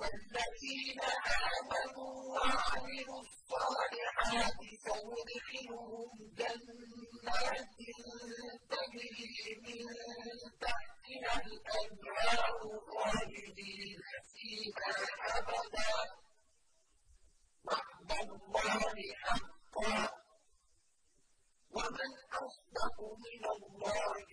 وَالَّذِينَ آمَنُوا وَعَمِلُوا الصَّالِحَاتِ سَيُدْخِلُهُمْ جَنَّاتٍ تَجْرِي مِن تَحْتِهَا الْأَنْهَارُ خَالِدِينَ فِيهَا أَبَدًا ۖ. وَعْدَ اللَّهِ حَقًّا ۚ. وَمَنْ أَصْدَقُ مِنَ الله